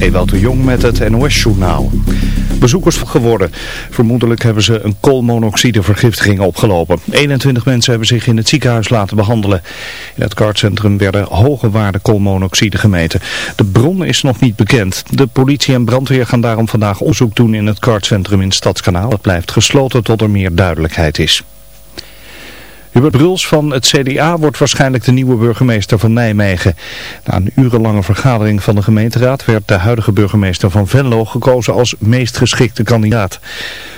Ewout de Jong met het NOS-journaal. Bezoekers geworden. Vermoedelijk hebben ze een koolmonoxidevergiftiging opgelopen. 21 mensen hebben zich in het ziekenhuis laten behandelen. In het kartcentrum werden hoge waarden koolmonoxide gemeten. De bron is nog niet bekend. De politie en brandweer gaan daarom vandaag onderzoek doen in het kartcentrum in Stadskanaal. Het blijft gesloten tot er meer duidelijkheid is. Hubert Bruls van het CDA wordt waarschijnlijk de nieuwe burgemeester van Nijmegen. Na een urenlange vergadering van de gemeenteraad werd de huidige burgemeester van Venlo gekozen als meest geschikte kandidaat.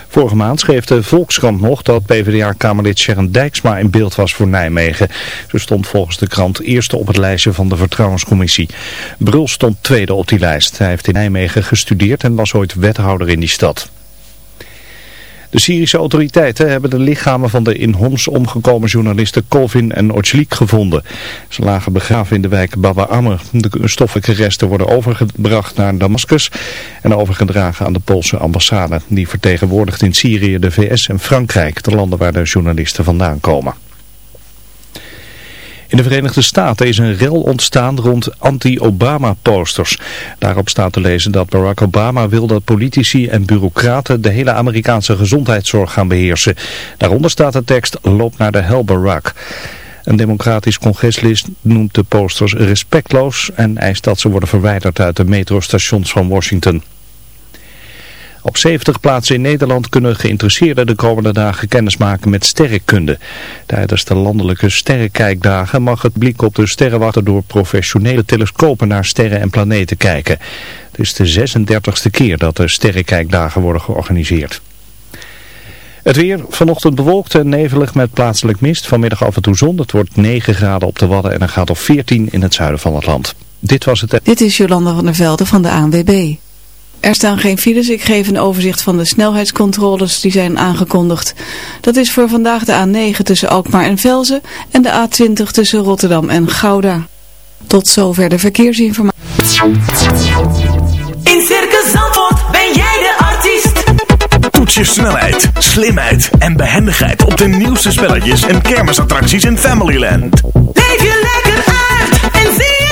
Vorige maand schreef de Volkskrant nog dat PvdA-kamerlid Sharon Dijksma in beeld was voor Nijmegen. Ze stond volgens de krant eerste op het lijstje van de vertrouwenscommissie. Bruls stond tweede op die lijst. Hij heeft in Nijmegen gestudeerd en was ooit wethouder in die stad. De Syrische autoriteiten hebben de lichamen van de in Homs omgekomen journalisten Colvin en Ochlik gevonden. Ze lagen begraven in de wijk Baba Amr. De stoffelijke resten worden overgebracht naar Damascus en overgedragen aan de Poolse ambassade. Die vertegenwoordigt in Syrië de VS en Frankrijk, de landen waar de journalisten vandaan komen. In de Verenigde Staten is een rel ontstaan rond anti-Obama-posters. Daarop staat te lezen dat Barack Obama wil dat politici en bureaucraten de hele Amerikaanse gezondheidszorg gaan beheersen. Daaronder staat de tekst Loop naar de hel Barack. Een democratisch congreslid noemt de posters respectloos en eist dat ze worden verwijderd uit de metrostations van Washington. Op 70 plaatsen in Nederland kunnen geïnteresseerden de komende dagen kennis maken met sterrenkunde. Tijdens de landelijke sterrenkijkdagen mag het blik op de sterrenwachter door professionele telescopen naar sterren en planeten kijken. Het is de 36e keer dat de sterrenkijkdagen worden georganiseerd. Het weer vanochtend bewolkt en nevelig met plaatselijk mist. Vanmiddag af en toe zon. Het wordt 9 graden op de Wadden en een graad of 14 in het zuiden van het land. Dit was het. Dit is Jolanda van der Velde van de ANWB. Er staan geen files. Ik geef een overzicht van de snelheidscontroles die zijn aangekondigd. Dat is voor vandaag de A9 tussen Alkmaar en Velzen en de A20 tussen Rotterdam en Gouda. Tot zover de verkeersinformatie. In Circus Zandvoort ben jij de artiest. Toets je snelheid, slimheid en behendigheid op de nieuwste spelletjes en kermisattracties in Familyland. Leef je lekker uit en zie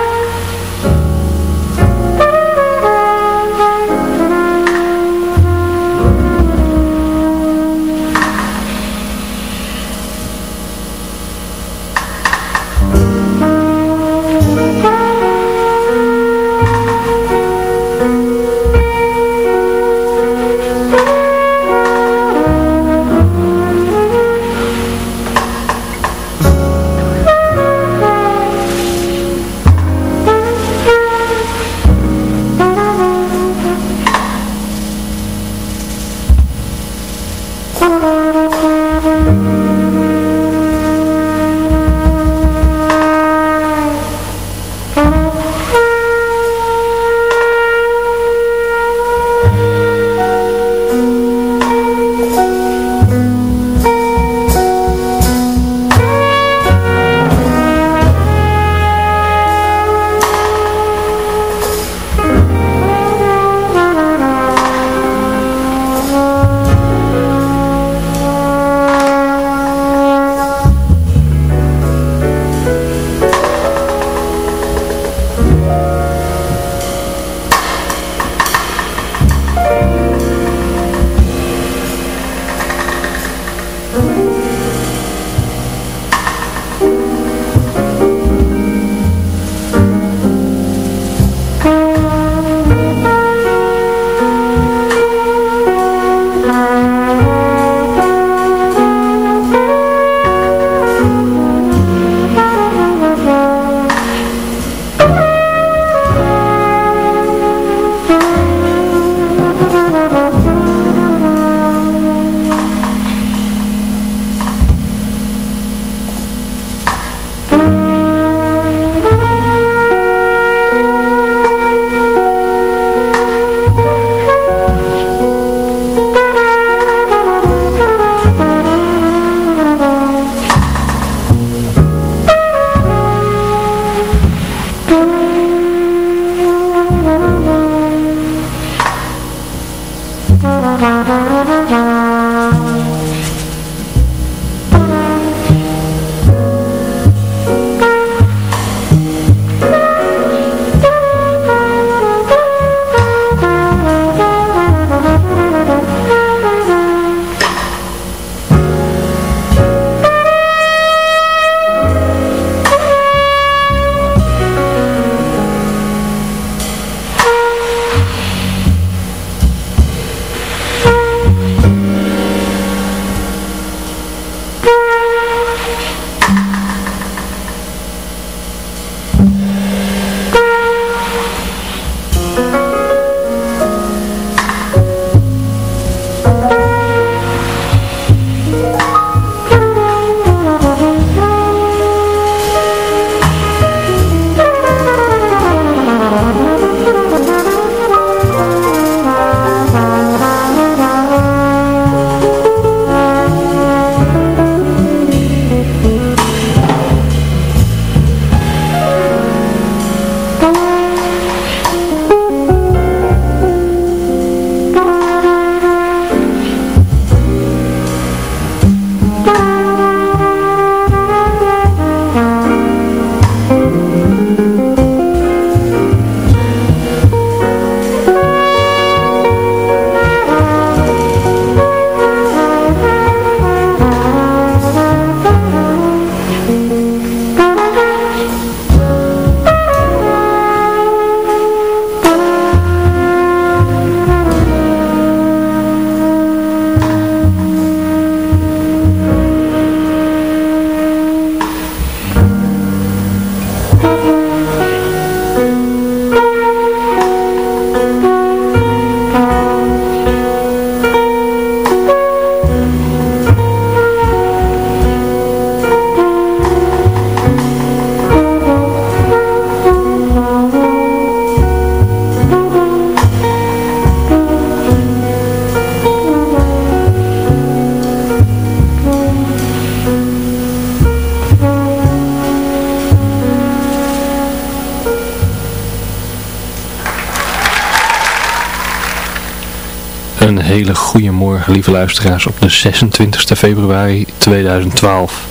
Lieve luisteraars, op de 26 februari 2012.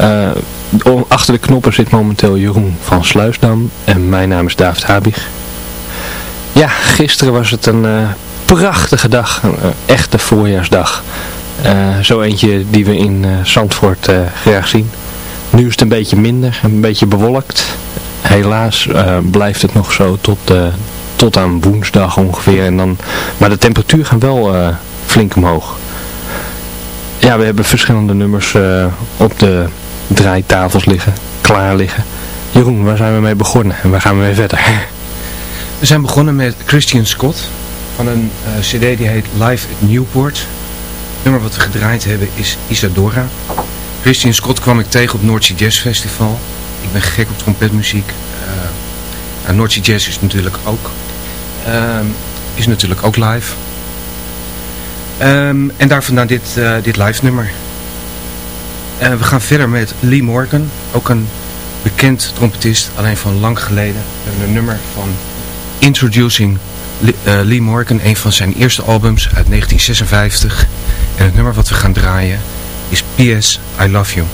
Uh, achter de knoppen zit momenteel Jeroen van Sluisdam en mijn naam is David Habig. Ja, gisteren was het een uh, prachtige dag, een uh, echte voorjaarsdag. zo eentje die we in Zandvoort graag zien. Nu is het een beetje minder, een beetje bewolkt. Helaas blijft het nog zo tot tot aan woensdag ongeveer. En dan, maar de temperatuur gaat wel flink omhoog. Ja, we hebben verschillende nummers uh, op de draaitafels liggen, klaar liggen. Jeroen, waar zijn we mee begonnen en waar gaan we mee verder? We zijn begonnen met Christian Scott van een uh, cd die heet Live at Newport. Het nummer wat we gedraaid hebben is Isadora. Christian Scott kwam ik tegen op Noordzee Jazz Festival. Ik ben gek op trompetmuziek. Uh, Noordzee Jazz is natuurlijk ook Um, is natuurlijk ook live. Um, en daar vandaan dit, uh, dit live nummer. Uh, we gaan verder met Lee Morgan. Ook een bekend trompetist, alleen van lang geleden. We hebben een nummer van Introducing Lee, uh, Lee Morgan. Een van zijn eerste albums uit 1956. En het nummer wat we gaan draaien is P.S. I Love You.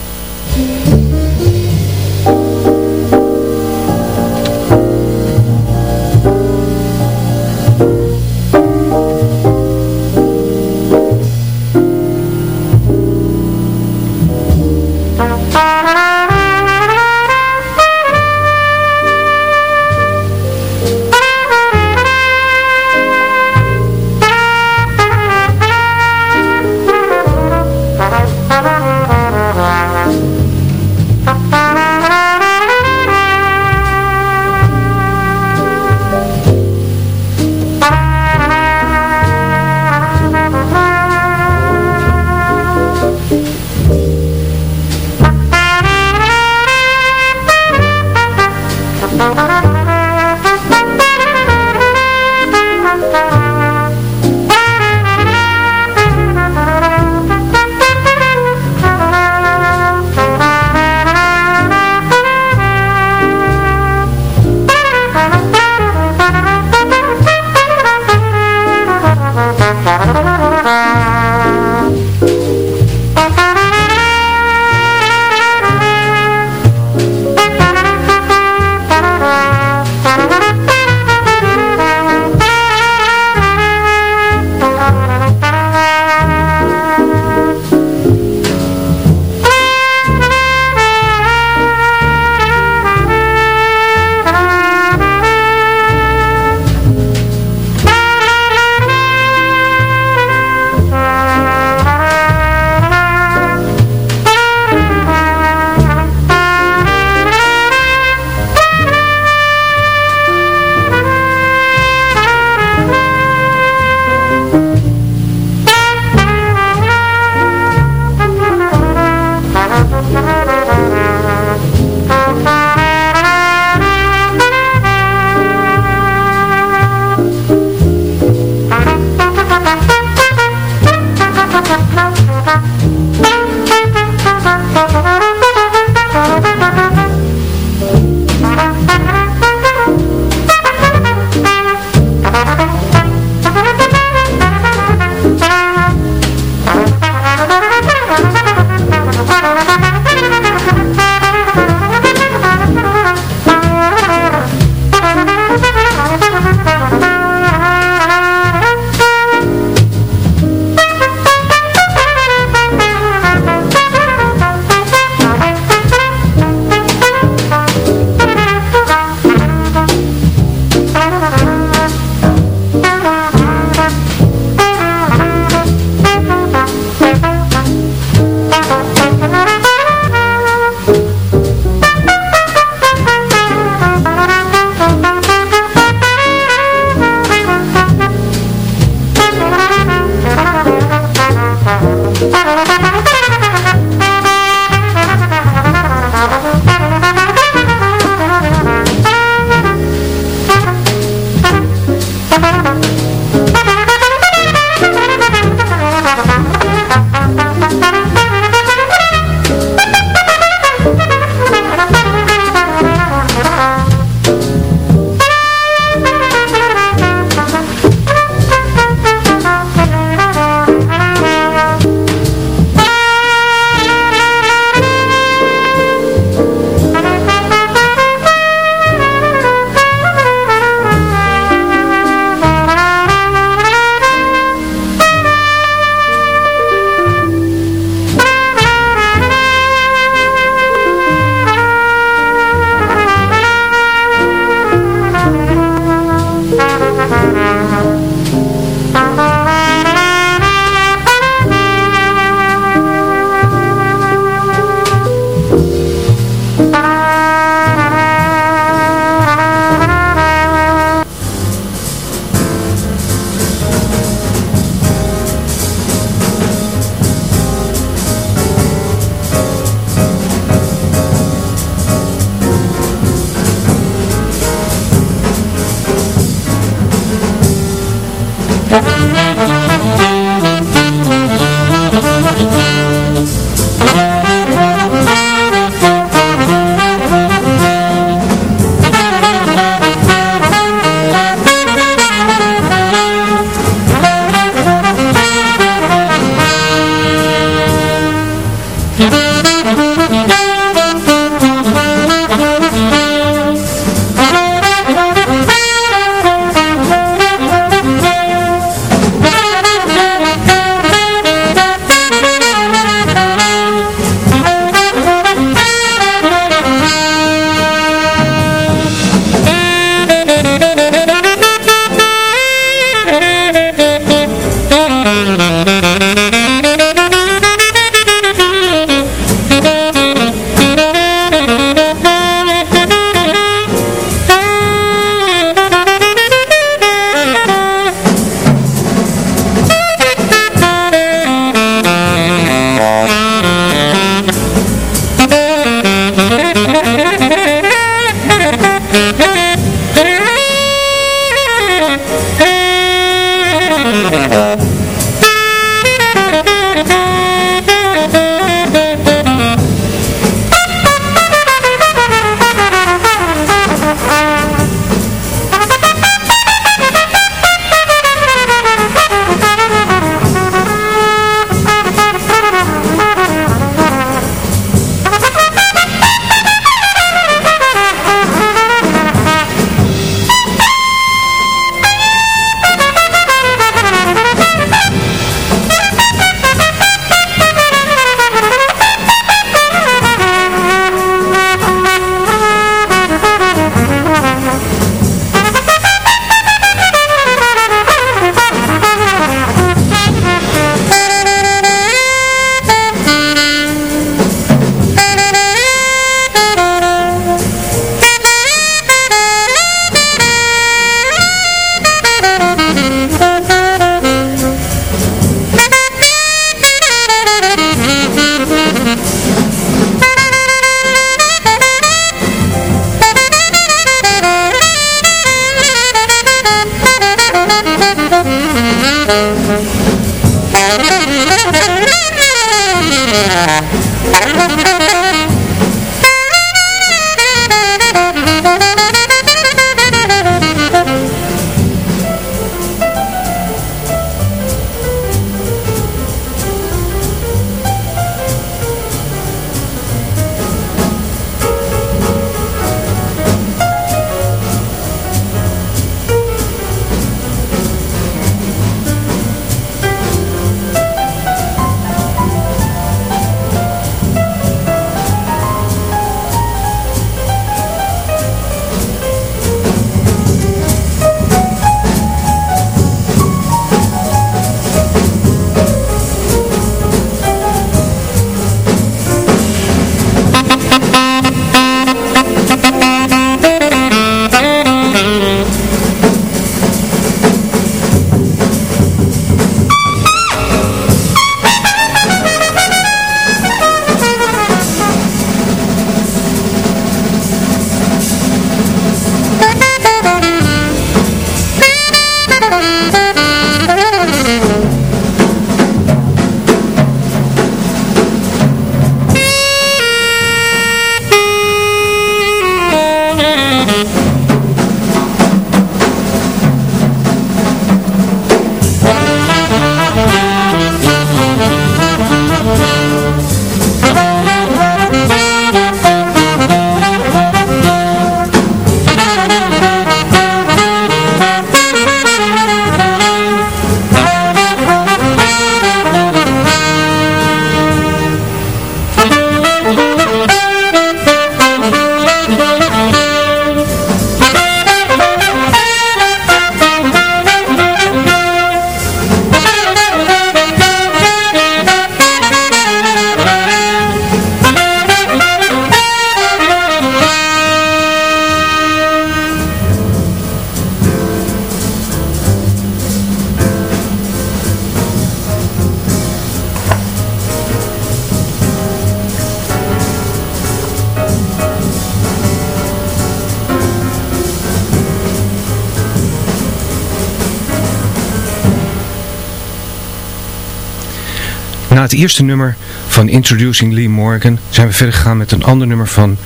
Het eerste nummer van Introducing Lee Morgan zijn we verder gegaan met een ander nummer van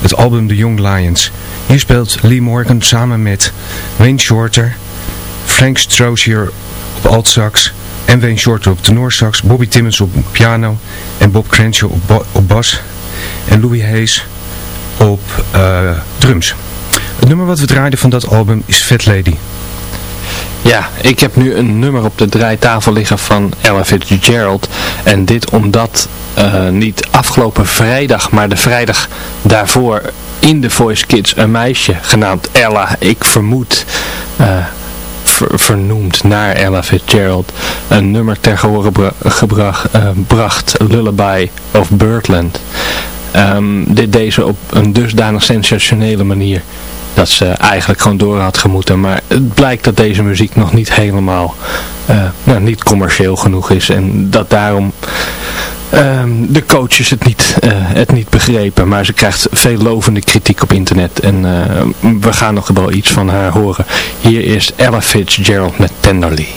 het album The Young Lions. Hier speelt Lee Morgan samen met Wayne Shorter, Frank Strozier op alt-sax en Wayne Shorter op tenorsax, Bobby Timmons op piano en Bob Crenshaw op, ba- op bas en Louis Hayes op eh, drums. Het nummer wat we draaiden van dat album is Fat Lady. Ja, ik heb nu een nummer op de draaitafel liggen van Ella Fitzgerald. En dit omdat eh, niet afgelopen vrijdag, maar de vrijdag daarvoor in de Voice Kids een meisje genaamd Ella, ik vermoed, eh, ver- vernoemd naar Ella Fitzgerald, een nummer ter gebracht, eh, bracht, Lullaby of Birdland. Ehm, dit deze op een dusdanig sensationele manier dat ze eigenlijk gewoon door had gemoeten. Maar het blijkt dat deze muziek nog niet helemaal eh, nou, niet commercieel genoeg is. En dat daarom ehm, de coaches het niet, eh, het niet begrepen. Maar ze krijgt veel lovende kritiek op internet. En eh, we gaan nog wel iets van haar horen. Hier is Ella Fitzgerald met Tenderly.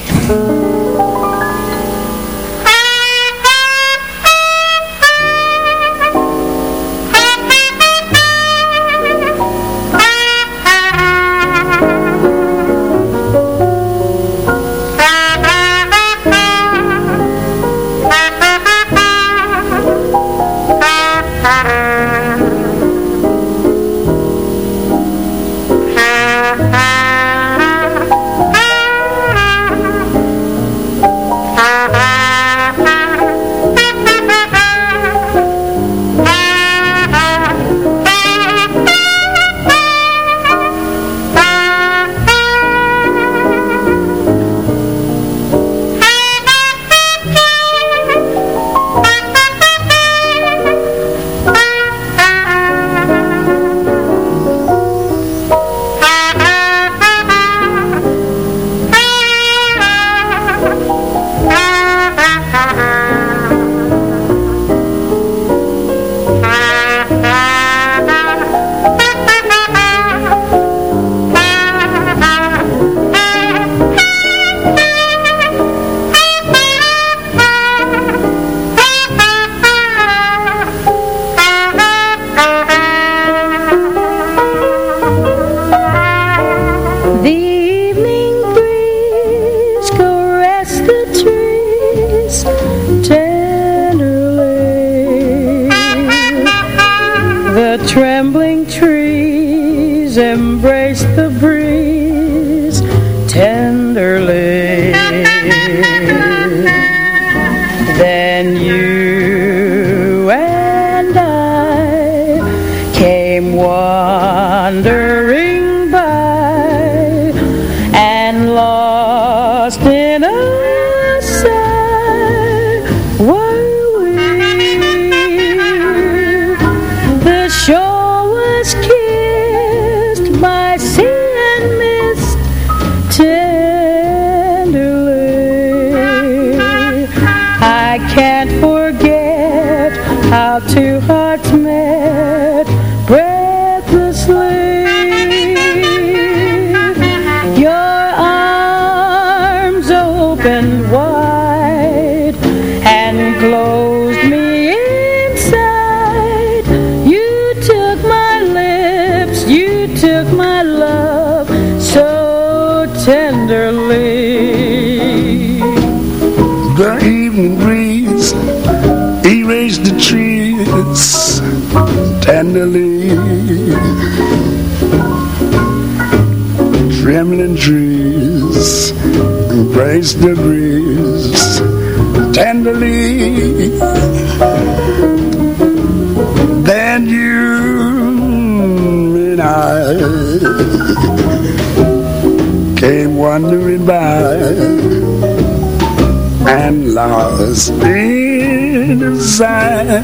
And lost in the sight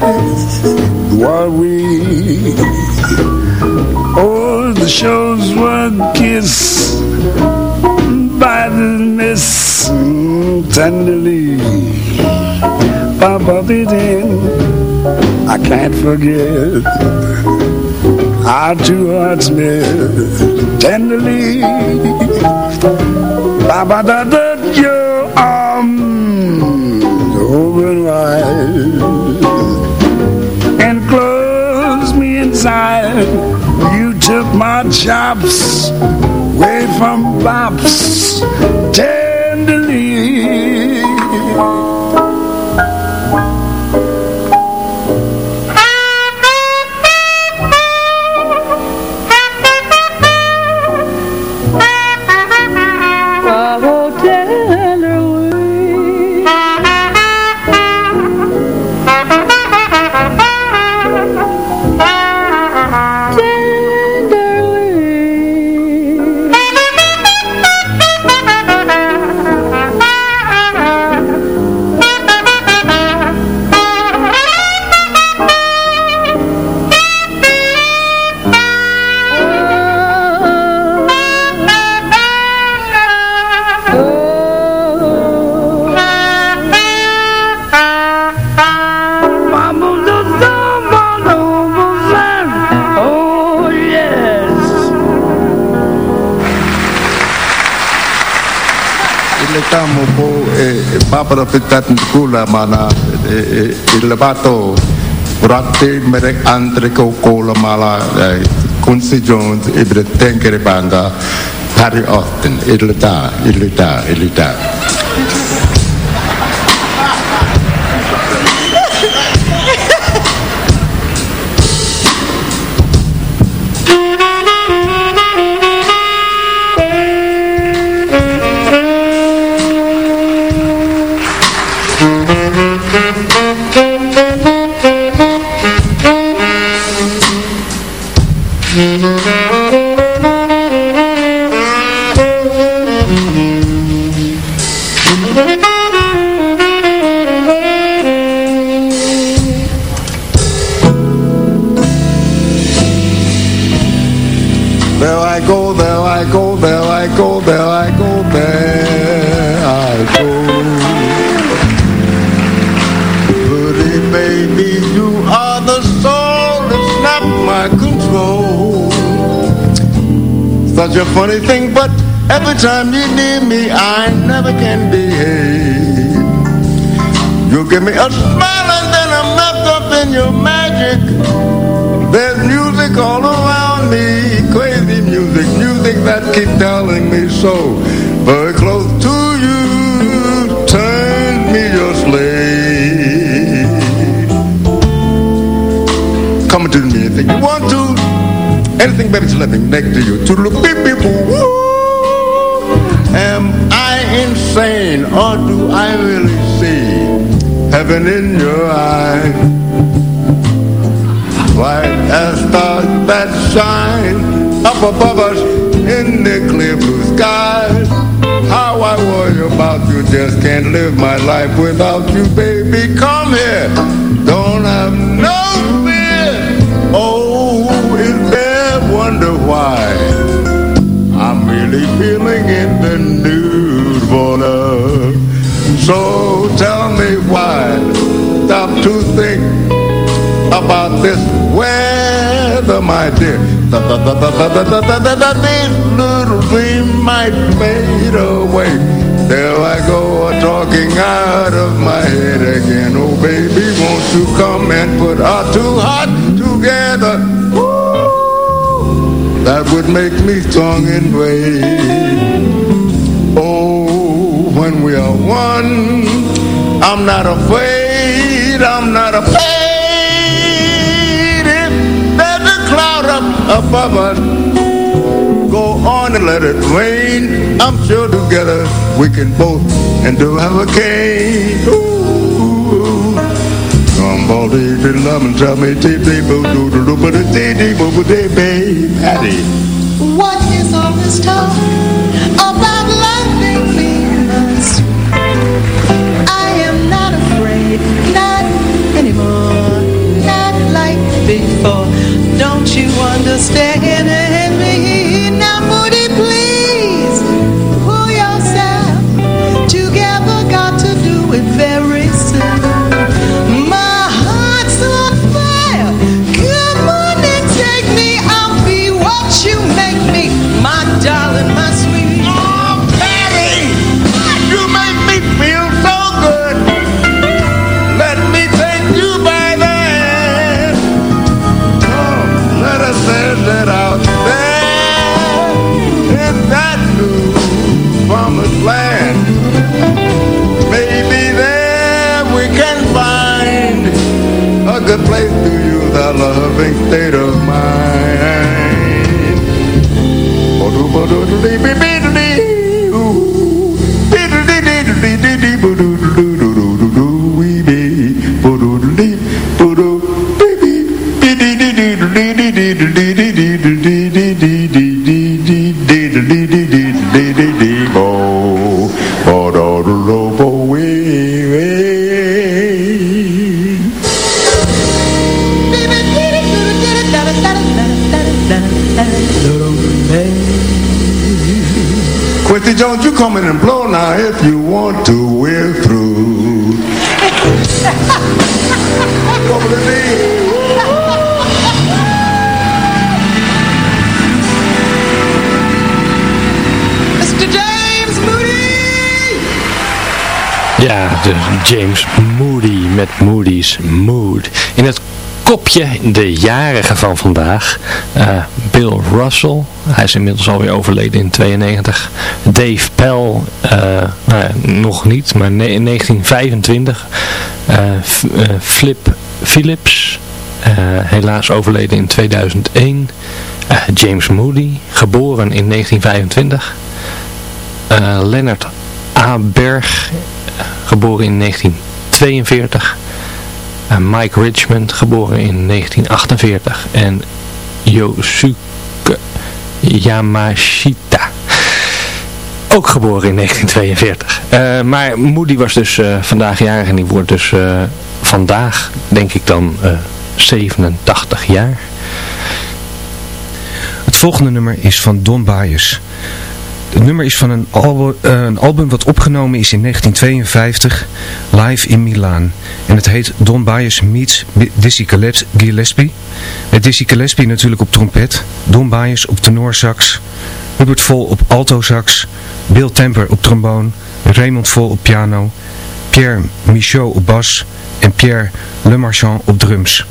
were we. Oh, the shores were kissed by the mist tenderly. Papa in, I can't forget our two hearts met tenderly. Baba da da you took my chops away from bops tenderly. Papara pitat kula mana il bato ratte mere andre ko kola mala Quincy Jones ibre tenkere banga Harry Austin ilita ilita ilita funny thing, but every time you near me, I never can behave. You give me a smile and then I'm wrapped up in your magic. There's music all around me, crazy music, music that keeps telling me so. Very anything just let me next to you. To look beep beep. Am I insane or do I really see heaven in your eyes? Bright as stars that shine up above us in the clear blue skies. How I worry about you, just can't live my life without you, baby. Come here, don't have about this weather, my dear. These little dreams might fade away. There I go, talking out of my head again. Oh, baby, won't you come and put our two hearts together? Ooh, that would make me strong and brave. Oh, when we are one, I'm not afraid, I'm not afraid. Above us, go on and let it rain. I'm sure together we can both endure hurricane. Ooh, come on, baby, love and tell me, dee dee boo doo doo doo, but a dee dee boo boo dee babe, Patty. What is all this talk understand that play you that loving state of mind. In and blow now if you want to. We're through. Over the knee. Mr. James Moody! Ja, de James Moody met Moody's Mood. In het de jarige van vandaag. eh, Bill Russell. Hij is inmiddels alweer overleden in 92. Dave Pell. eh, nou ja, nog niet, maar in 1925. Eh, Flip Phillips. helaas overleden in 2001. Eh, James Moody. Geboren in 1925. Eh, Leonard A. Berg, geboren in 1942. Eh, Mike Richmond, geboren in 1948. En Yosuke Yamashita, ook geboren in 1942. Eh, maar Moody was dus eh, vandaag jarig en die wordt dus vandaag, denk ik dan, eh, 87 jaar. Het volgende nummer is van Don Byers. Het nummer is van een, eh, een album wat opgenomen is in 1952, live in Milaan. En het heet Don Byers meets Dizzy Gillespie. Met Dizzy Gillespie natuurlijk op trompet, Don Byers op tenorsax, Hubert Vol op altosax, Bill Temper op tromboon, Raymond Vol op piano, Pierre Michaud op bas en Pierre Lemarchand op drums.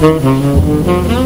Mm-hmm.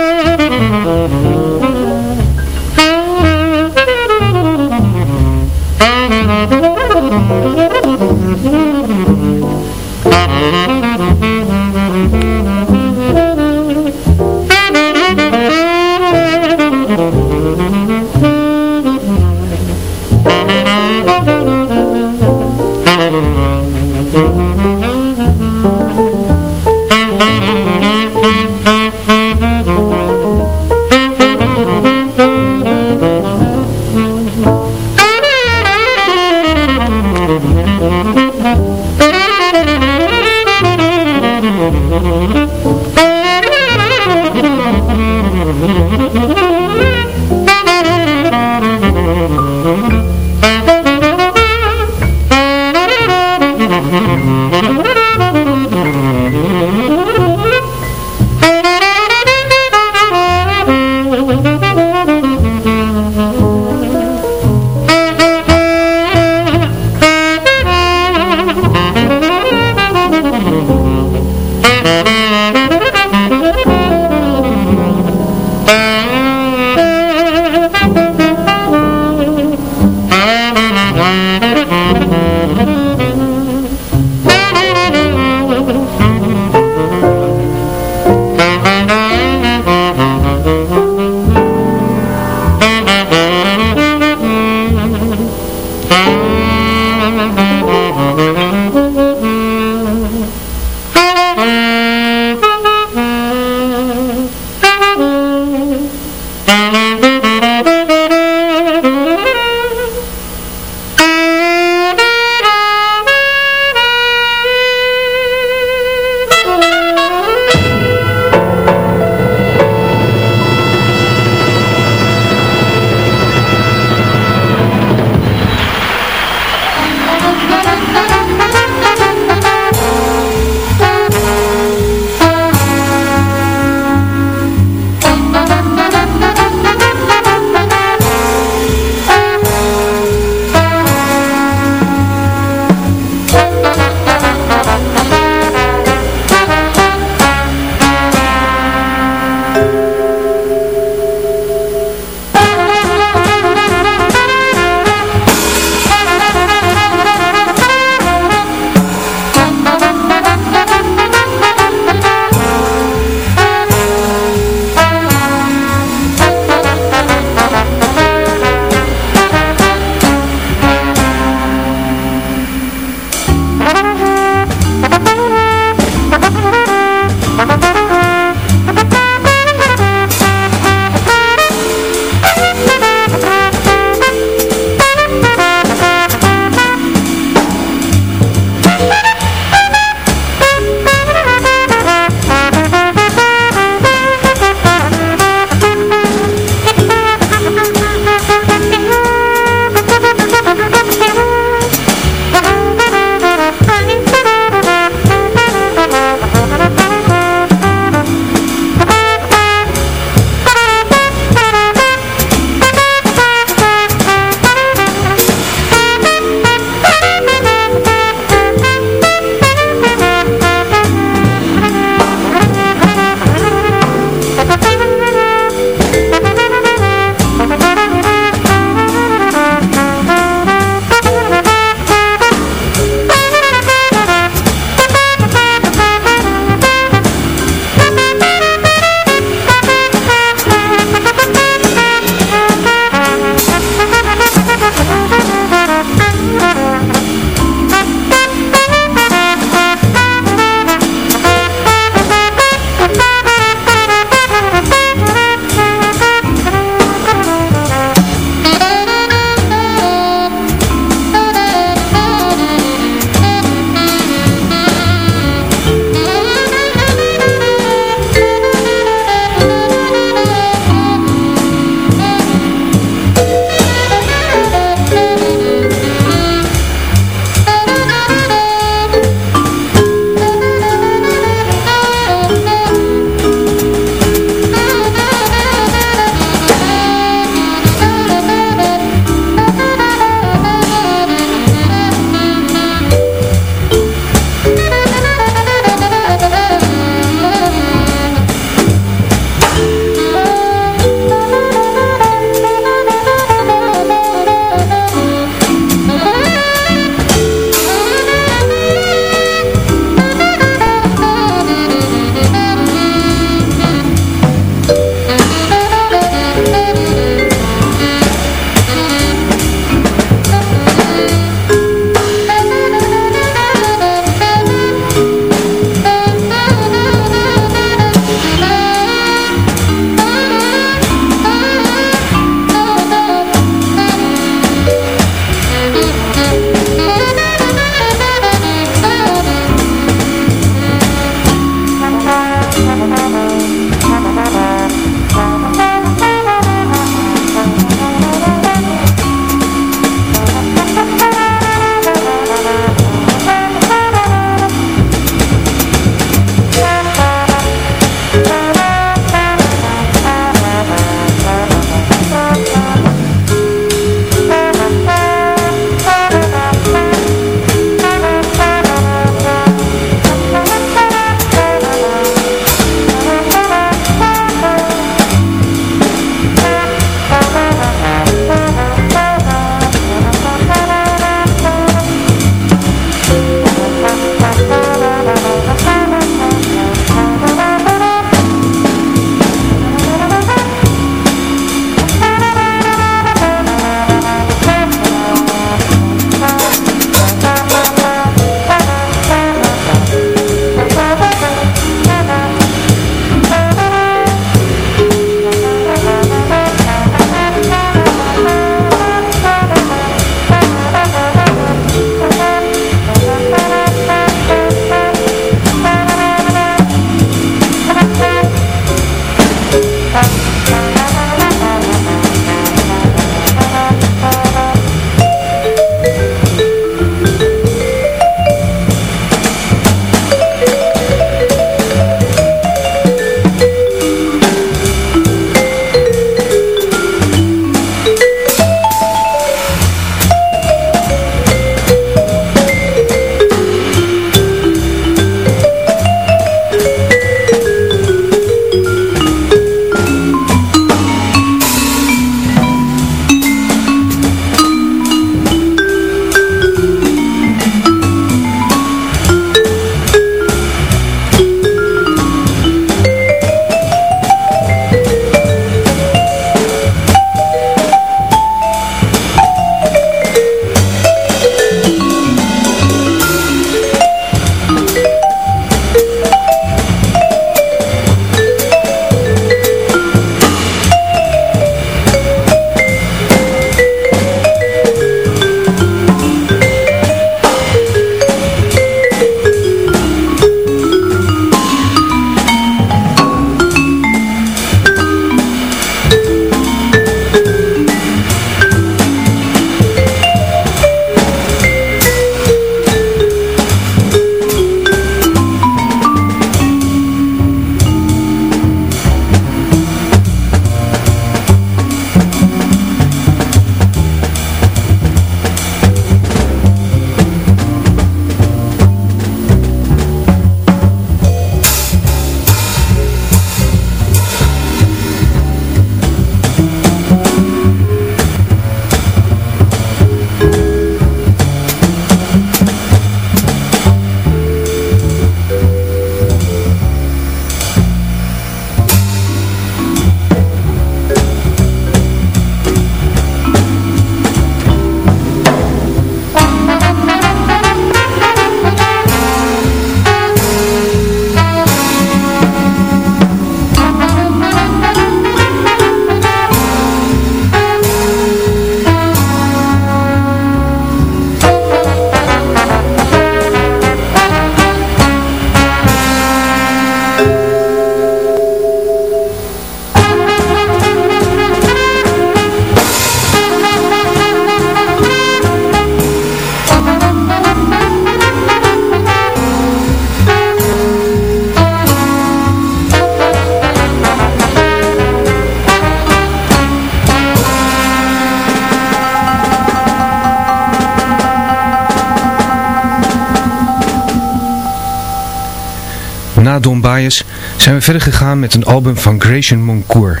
Zijn verder gegaan met een album van Grayson Moncourt.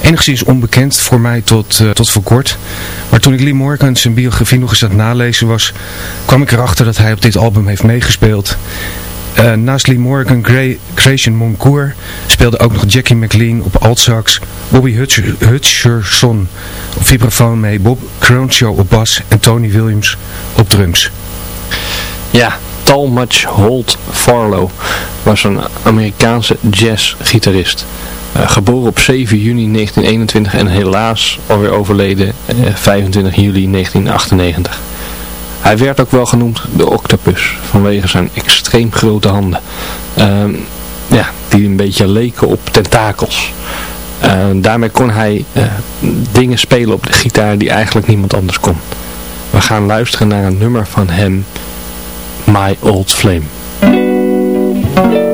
Enigszins onbekend voor mij tot, uh, tot voor kort. Maar toen ik Lee Morgan zijn biografie nog eens aan het nalezen was, kwam ik erachter dat hij op dit album heeft meegespeeld. Uh, naast Lee Morgan, Gray, Grayson Moncourt speelde ook nog Jackie McLean op altsax, Bobby Hutcherson op vibrafoon mee, Bob Cronshaw op bas en Tony Williams op drums. Ja, Talmadge Holt Farlow was een Amerikaanse jazzgitarist. Uh, geboren op 7 juni 1921 en helaas alweer overleden uh, 25 juli 1998. Hij werd ook wel genoemd de octopus vanwege zijn extreem grote handen. Uh, ja, die een beetje leken op tentakels. Uh, daarmee kon hij uh, dingen spelen op de gitaar die eigenlijk niemand anders kon. We gaan luisteren naar een nummer van hem, My Old Flame. I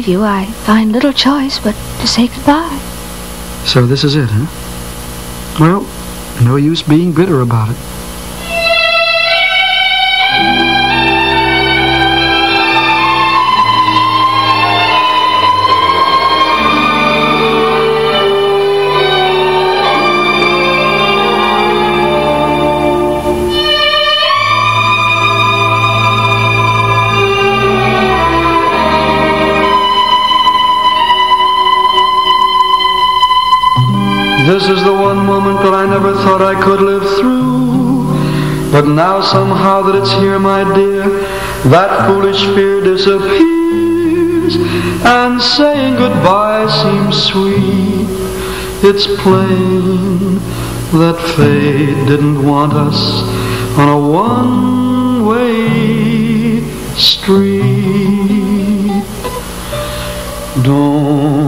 leave you, I find little choice but to say goodbye. So this is it, huh? Well, no use being bitter about it. Thought I could live through. But now somehow that it's here, my dear, that foolish fear disappears. And saying goodbye seems sweet. It's plain that fate didn't want us on a one-way street. Don't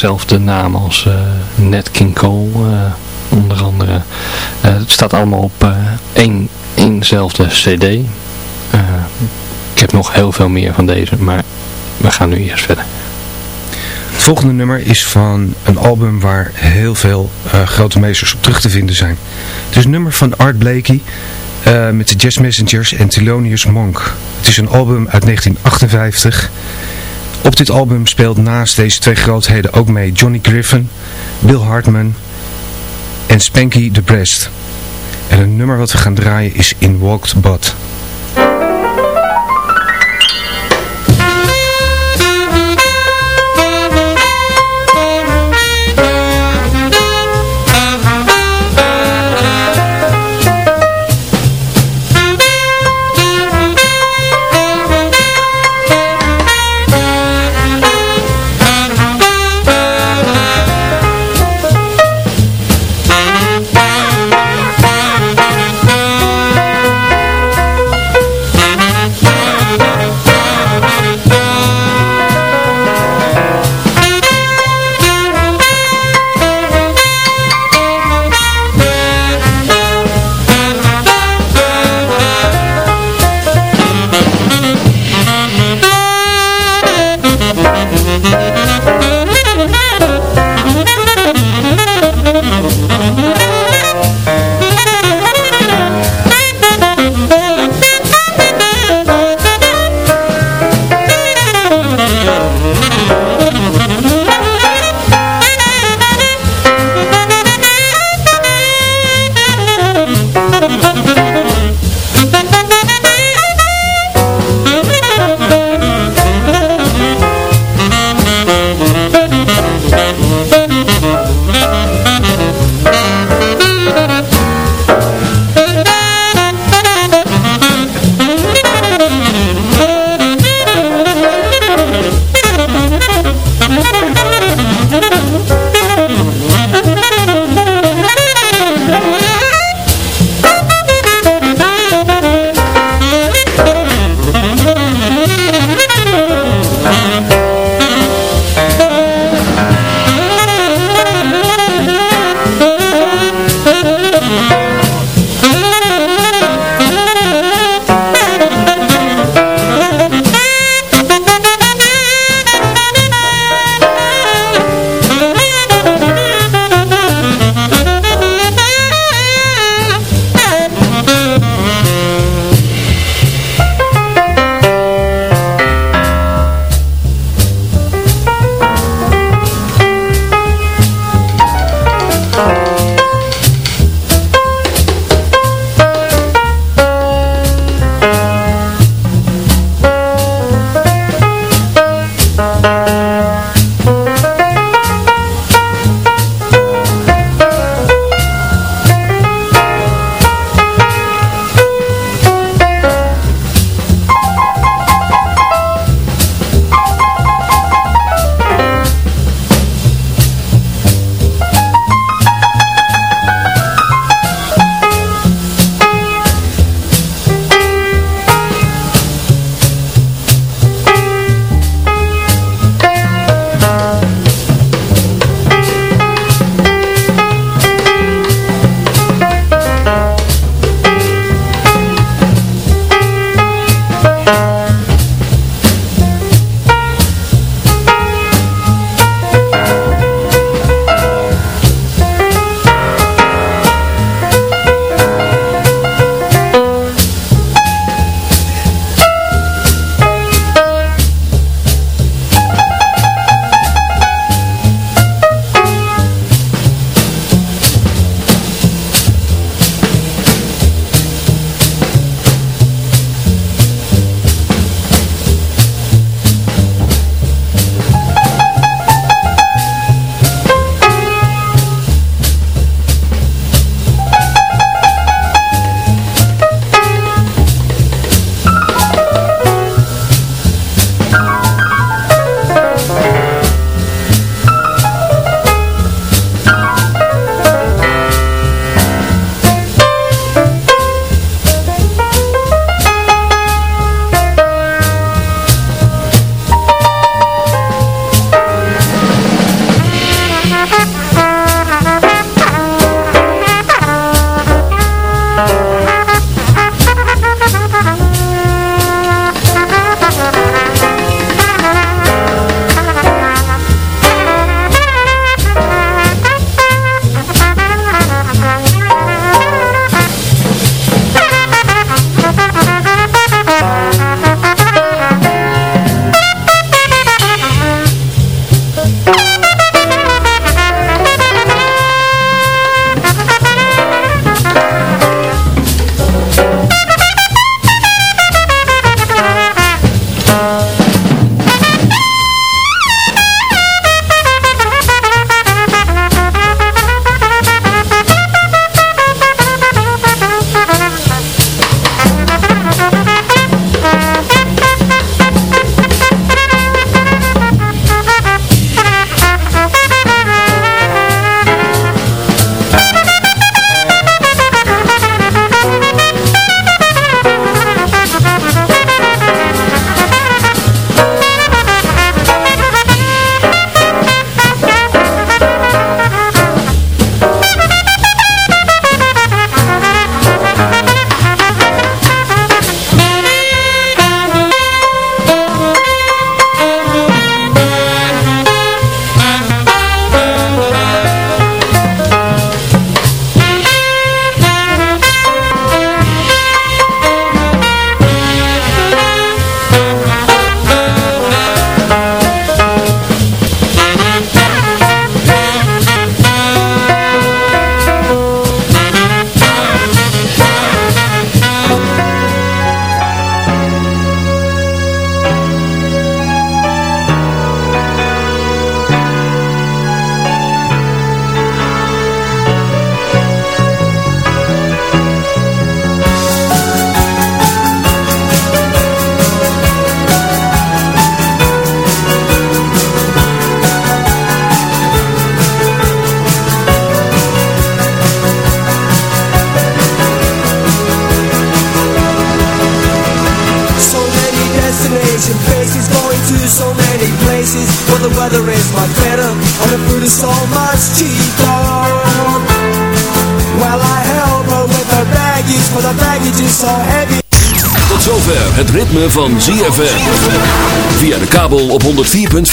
dezelfde naam als eh, Nat King Cole eh, onder andere. Eh, het staat allemaal op één, éénzelfde cd. Ik heb nog heel veel meer van deze, maar we gaan nu eerst verder. Het volgende nummer is van een album waar heel veel grote meesters op terug te vinden zijn. Het is een nummer van Art Blakey met de Jazz Messengers en Thelonious Monk. Het is een album uit 1958. Op dit album speelt naast deze twee grootheden ook mee Johnny Griffin, Bill Hartman en Spanky the Breast. En een nummer wat we gaan draaien is In Walked Bud.